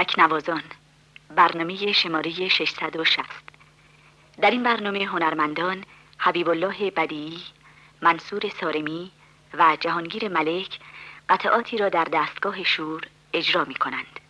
تکنوازان برنامه شماره 660 در این برنامه هنرمندان حبیب الله بدیعی، منصور سارمی و جهانگیر ملک قطعاتی را در دستگاه شور اجرا می کنند.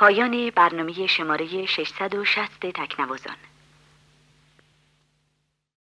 پایان برنامه شماره 660 تکنوازان.